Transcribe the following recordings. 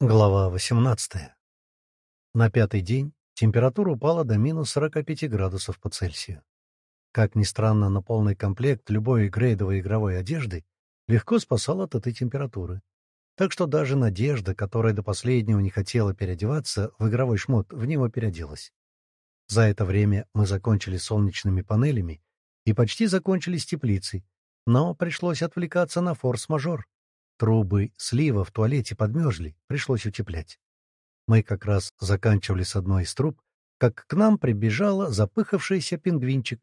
Глава 18. На пятый день температура упала до минус 45 градусов по Цельсию. Как ни странно, но полный комплект любой грейдовой игровой одежды легко спасал от этой температуры. Так что даже Надежда, которая до последнего не хотела переодеваться в игровой шмот, в него переоделась. За это время мы закончили солнечными панелями и почти закончили с теплицей, но пришлось отвлекаться на форс-мажор. Трубы слива в туалете подмерзли, пришлось утеплять. Мы как раз заканчивали с одной из труб, как к нам прибежала запыхавшийся пингвинчик.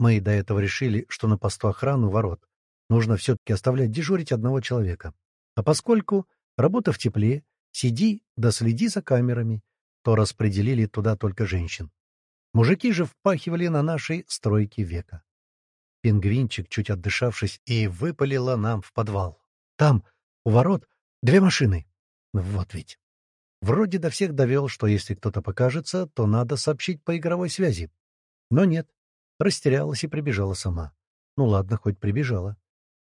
Мы до этого решили, что на посту охраны ворот нужно все-таки оставлять дежурить одного человека. А поскольку работа в тепле, сиди да следи за камерами, то распределили туда только женщин. Мужики же впахивали на нашей стройке века. Пингвинчик, чуть отдышавшись, и выпалила нам в подвал. Там, у ворот, две машины. Вот ведь. Вроде до всех довел, что если кто-то покажется, то надо сообщить по игровой связи. Но нет. Растерялась и прибежала сама. Ну ладно, хоть прибежала.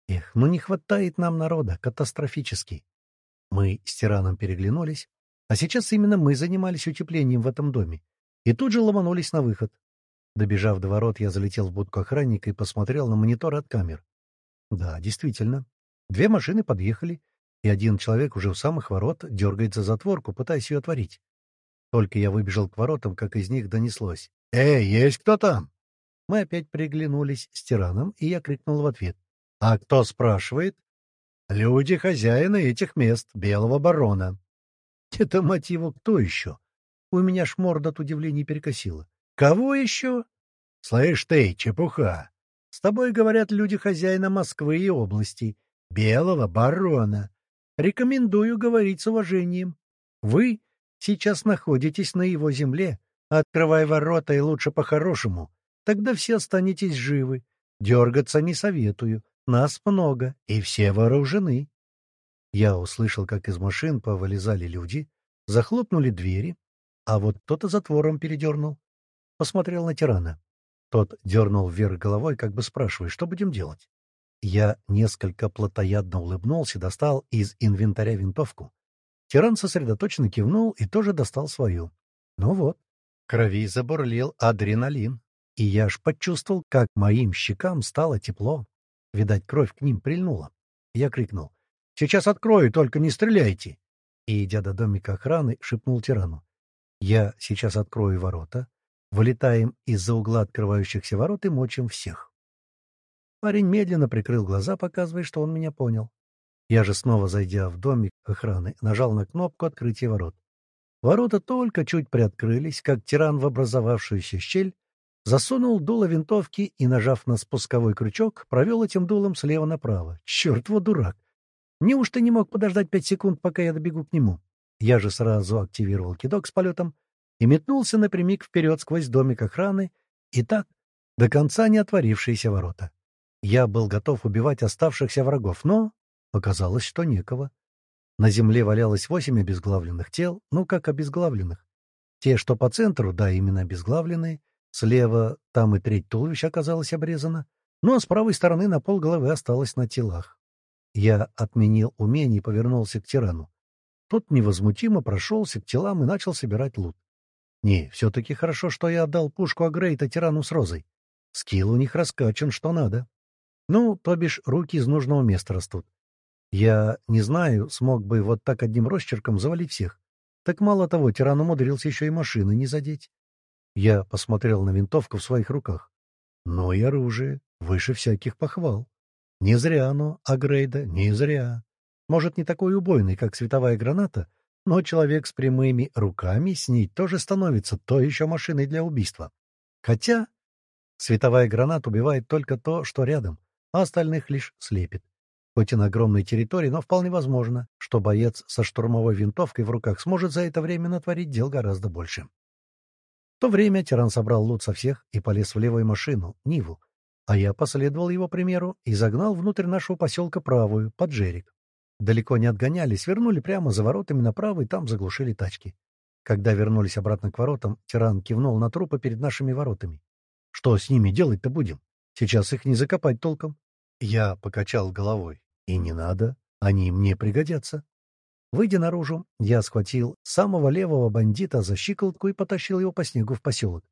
Эх, ну не хватает нам народа, катастрофически. Мы с тираном переглянулись, а сейчас именно мы занимались утеплением в этом доме. И тут же ломанулись на выход. Добежав до ворот, я залетел в будку охранника и посмотрел на монитор от камер. Да, действительно, Две машины подъехали, и один человек уже у самых ворот дергает за затворку, пытаясь ее отворить. Только я выбежал к воротам, как из них донеслось. «Эй, есть кто там?» Мы опять приглянулись с тираном, и я крикнул в ответ. «А кто спрашивает?» «Люди хозяина этих мест, Белого барона». «Это, мотиву кто еще?» У меня ж морда от удивления перекосила. «Кого еще?» «Слышь ты, чепуха! С тобой говорят люди хозяина Москвы и области, белого барона. Рекомендую говорить с уважением. Вы сейчас находитесь на его земле. Открывай ворота и лучше по-хорошему. Тогда все останетесь живы. Дергаться не советую. Нас много, и все вооружены. Я услышал, как из машин повылезали люди, захлопнули двери, а вот кто-то затвором передернул. Посмотрел на тирана. Тот дернул вверх головой, как бы спрашивая, что будем делать. Я несколько плотоядно улыбнулся достал из инвентаря винтовку. Тиран сосредоточенно кивнул и тоже достал свою. Ну вот, крови забурлил адреналин, и я аж почувствовал, как моим щекам стало тепло. Видать, кровь к ним прильнула. Я крикнул. «Сейчас открою, только не стреляйте!» И, идя до домика охраны, шепнул тирану. «Я сейчас открою ворота, вылетаем из-за угла открывающихся ворот и мочим всех». Парень медленно прикрыл глаза, показывая, что он меня понял. Я же снова, зайдя в домик охраны, нажал на кнопку открытия ворот. Ворота только чуть приоткрылись, как тиран в образовавшуюся щель засунул дуло винтовки и, нажав на спусковой крючок, провел этим дулом слева направо. Черт, вот дурак! Неужто не мог подождать пять секунд, пока я добегу к нему? Я же сразу активировал кидок с полетом и метнулся напрямик вперед сквозь домик охраны и так до конца не отворившиеся ворота. Я был готов убивать оставшихся врагов, но показалось, что некого. На земле валялось восемь обезглавленных тел, ну как обезглавленных. Те, что по центру, да, именно обезглавленные. Слева там и треть туловища оказалась обрезана, ну а с правой стороны на пол головы осталось на телах. Я отменил умение и повернулся к тирану. Тот невозмутимо прошелся к телам и начал собирать лут. Не, все-таки хорошо, что я отдал пушку Агрейта тирану с розой. Скилл у них раскачан, что надо. Ну, то бишь, руки из нужного места растут. Я не знаю, смог бы вот так одним росчерком завалить всех. Так мало того, тиран умудрился еще и машины не задеть. Я посмотрел на винтовку в своих руках. Но и оружие выше всяких похвал. Не зря оно, Агрейда, не зря. Может, не такой убойный, как световая граната, но человек с прямыми руками с ней тоже становится то еще машиной для убийства. Хотя световая граната убивает только то, что рядом а остальных лишь слепит. Хоть и на огромной территории, но вполне возможно, что боец со штурмовой винтовкой в руках сможет за это время натворить дел гораздо больше. В то время тиран собрал лут со всех и полез в левую машину, Ниву, а я последовал его примеру и загнал внутрь нашего поселка правую, под Джерик. Далеко не отгоняли, свернули прямо за воротами направо и там заглушили тачки. Когда вернулись обратно к воротам, тиран кивнул на трупы перед нашими воротами. «Что с ними делать-то будем? Сейчас их не закопать толком. Я покачал головой. И не надо, они мне пригодятся. Выйдя наружу, я схватил самого левого бандита за щиколотку и потащил его по снегу в поселок.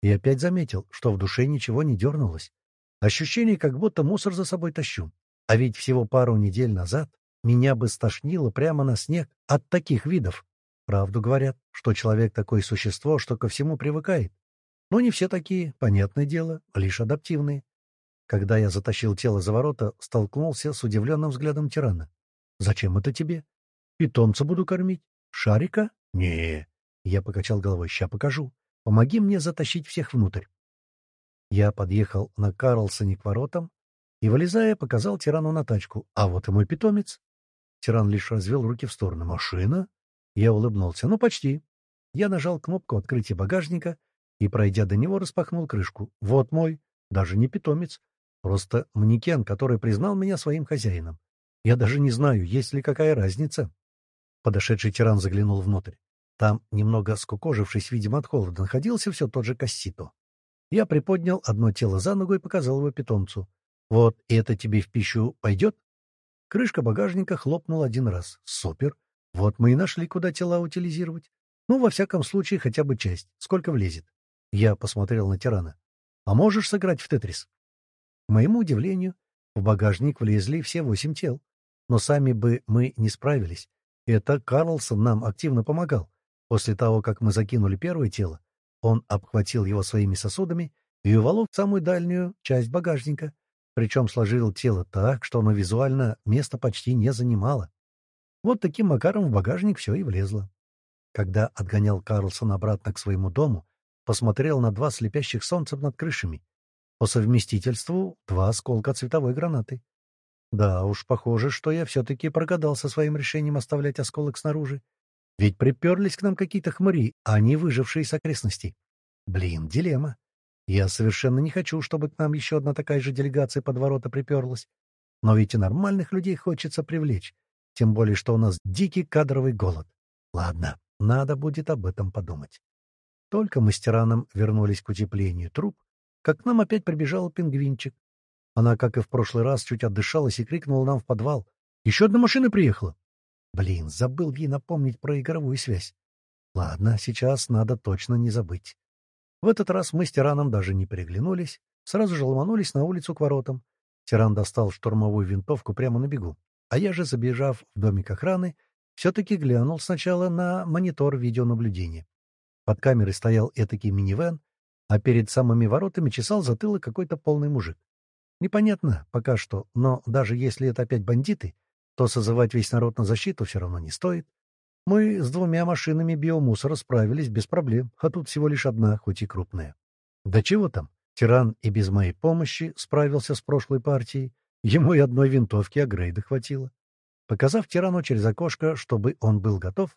И опять заметил, что в душе ничего не дернулось. Ощущение, как будто мусор за собой тащу. А ведь всего пару недель назад меня бы стошнило прямо на снег от таких видов. Правду говорят, что человек такое существо, что ко всему привыкает. Но не все такие, понятное дело, лишь адаптивные. Когда я затащил тело за ворота, столкнулся с удивленным взглядом тирана. «Зачем это тебе? Питомца буду кормить. Шарика? не Я покачал головой. «Ща покажу. Помоги мне затащить всех внутрь». Я подъехал на Карлсоне к воротам и, вылезая, показал тирану на тачку. «А вот и мой питомец». Тиран лишь развел руки в сторону. «Машина?» Я улыбнулся. «Ну, почти». Я нажал кнопку открытия багажника и, пройдя до него, распахнул крышку. «Вот мой, даже не питомец, просто манекен, который признал меня своим хозяином. Я даже не знаю, есть ли какая разница». Подошедший тиран заглянул внутрь. Там, немного скукожившись, видимо, от холода, находился все тот же Кассито. Я приподнял одно тело за ногу и показал его питомцу. «Вот это тебе в пищу пойдет?» Крышка багажника хлопнула один раз. «Супер! Вот мы и нашли, куда тела утилизировать. Ну, во всяком случае, хотя бы часть. Сколько влезет?» Я посмотрел на тирана. «А можешь сыграть в Тетрис?» К моему удивлению, в багажник влезли все восемь тел. Но сами бы мы не справились. Это Карлсон нам активно помогал. После того, как мы закинули первое тело, он обхватил его своими сосудами и уволок в самую дальнюю часть багажника, причем сложил тело так, что оно визуально место почти не занимало. Вот таким макаром в багажник все и влезло. Когда отгонял Карлсон обратно к своему дому, посмотрел на два слепящих солнца над крышами. По совместительству два осколка цветовой гранаты. Да уж, похоже, что я все-таки прогадал со своим решением оставлять осколок снаружи. Ведь приперлись к нам какие-то хмыри, а не выжившие с окрестностей. Блин, дилемма. Я совершенно не хочу, чтобы к нам еще одна такая же делегация под ворота приперлась. Но ведь и нормальных людей хочется привлечь. Тем более, что у нас дикий кадровый голод. Ладно, надо будет об этом подумать. Только тираном вернулись к утеплению труб, как к нам опять прибежал пингвинчик. Она, как и в прошлый раз, чуть отдышалась и крикнула нам в подвал. «Еще одна машина приехала!» Блин, забыл ей напомнить про игровую связь. Ладно, сейчас надо точно не забыть. В этот раз мы с тираном даже не переглянулись, сразу же ломанулись на улицу к воротам. Тиран достал штурмовую винтовку прямо на бегу, а я же, забежав в домик охраны, все-таки глянул сначала на монитор видеонаблюдения. Под камерой стоял этакий минивэн, а перед самыми воротами чесал затылок какой-то полный мужик. Непонятно пока что, но даже если это опять бандиты, то созывать весь народ на защиту все равно не стоит. Мы с двумя машинами биомусора справились без проблем, а тут всего лишь одна, хоть и крупная. Да чего там, тиран и без моей помощи справился с прошлой партией, ему и одной винтовки Агрейда хватило. Показав тирану через окошко, чтобы он был готов,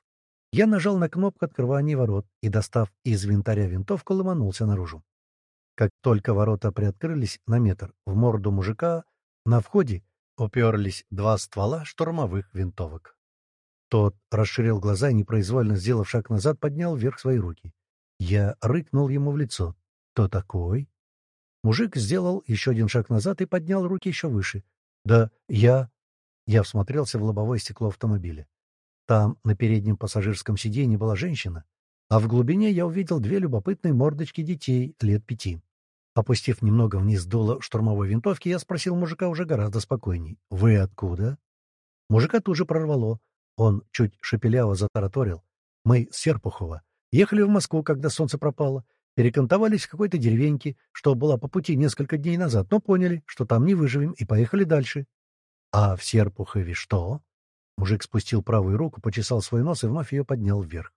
я нажал на кнопку открывания ворот и, достав из винтаря винтовку, ломанулся наружу. Как только ворота приоткрылись на метр, в морду мужика на входе уперлись два ствола штурмовых винтовок. Тот расширил глаза и, непроизвольно сделав шаг назад, поднял вверх свои руки. Я рыкнул ему в лицо. «Кто такой?» Мужик сделал еще один шаг назад и поднял руки еще выше. «Да я...» Я всмотрелся в лобовое стекло автомобиля. Там, на переднем пассажирском сиденье, была женщина, а в глубине я увидел две любопытные мордочки детей лет пяти. Опустив немного вниз дуло штурмовой винтовки, я спросил мужика уже гораздо спокойней. «Вы откуда?» Мужика тут же прорвало. Он чуть шепеляво затараторил. «Мы с Серпухова. Ехали в Москву, когда солнце пропало. Перекантовались в какой-то деревеньке, что была по пути несколько дней назад, но поняли, что там не выживем, и поехали дальше». «А в Серпухове что?» Мужик спустил правую руку, почесал свой нос и вновь ее поднял вверх.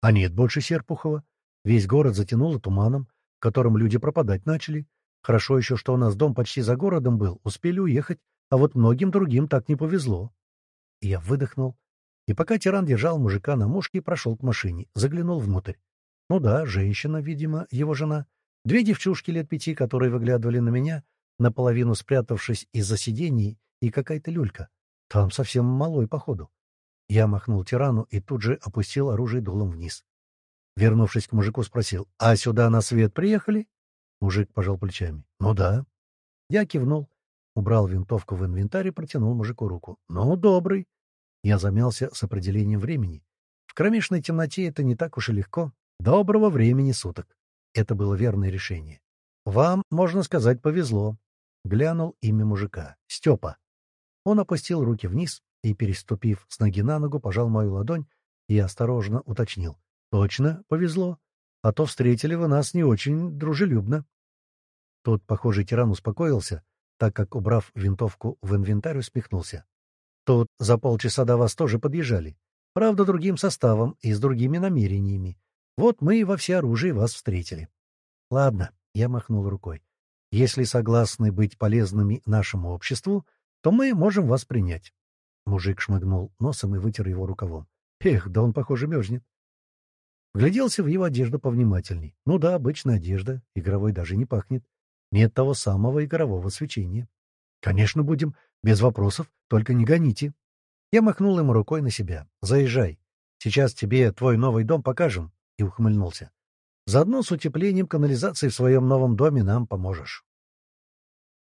«А нет больше Серпухова. Весь город затянуло туманом котором люди пропадать начали. Хорошо еще, что у нас дом почти за городом был, успели уехать, а вот многим другим так не повезло. Я выдохнул. И пока тиран держал мужика на мушке, прошел к машине, заглянул внутрь. Ну да, женщина, видимо, его жена. Две девчушки лет пяти, которые выглядывали на меня, наполовину спрятавшись из-за сидений, и какая-то люлька. Там совсем малой, походу. Я махнул тирану и тут же опустил оружие дулом вниз. Вернувшись к мужику, спросил, «А сюда на свет приехали?» Мужик пожал плечами. «Ну да». Я кивнул, убрал винтовку в инвентарь и протянул мужику руку. «Ну, добрый». Я замялся с определением времени. В кромешной темноте это не так уж и легко. Доброго времени суток. Это было верное решение. «Вам, можно сказать, повезло», — глянул имя мужика. «Степа». Он опустил руки вниз и, переступив с ноги на ногу, пожал мою ладонь и осторожно уточнил. «Точно повезло. А то встретили вы нас не очень дружелюбно». Тот, похоже, тиран успокоился, так как, убрав винтовку в инвентарь, усмехнулся. «Тут за полчаса до вас тоже подъезжали. Правда, другим составом и с другими намерениями. Вот мы и во всеоружии вас встретили». «Ладно», — я махнул рукой. «Если согласны быть полезными нашему обществу, то мы можем вас принять. Мужик шмыгнул носом и вытер его рукавом. Эх, да он, похоже, мерзнет. Гляделся в его одежду повнимательней. Ну да, обычная одежда, игровой даже не пахнет. Нет того самого игрового свечения. Конечно, будем, без вопросов, только не гоните. Я махнул ему рукой на себя. Заезжай. Сейчас тебе твой новый дом покажем. И ухмыльнулся. Заодно с утеплением канализации в своем новом доме нам поможешь.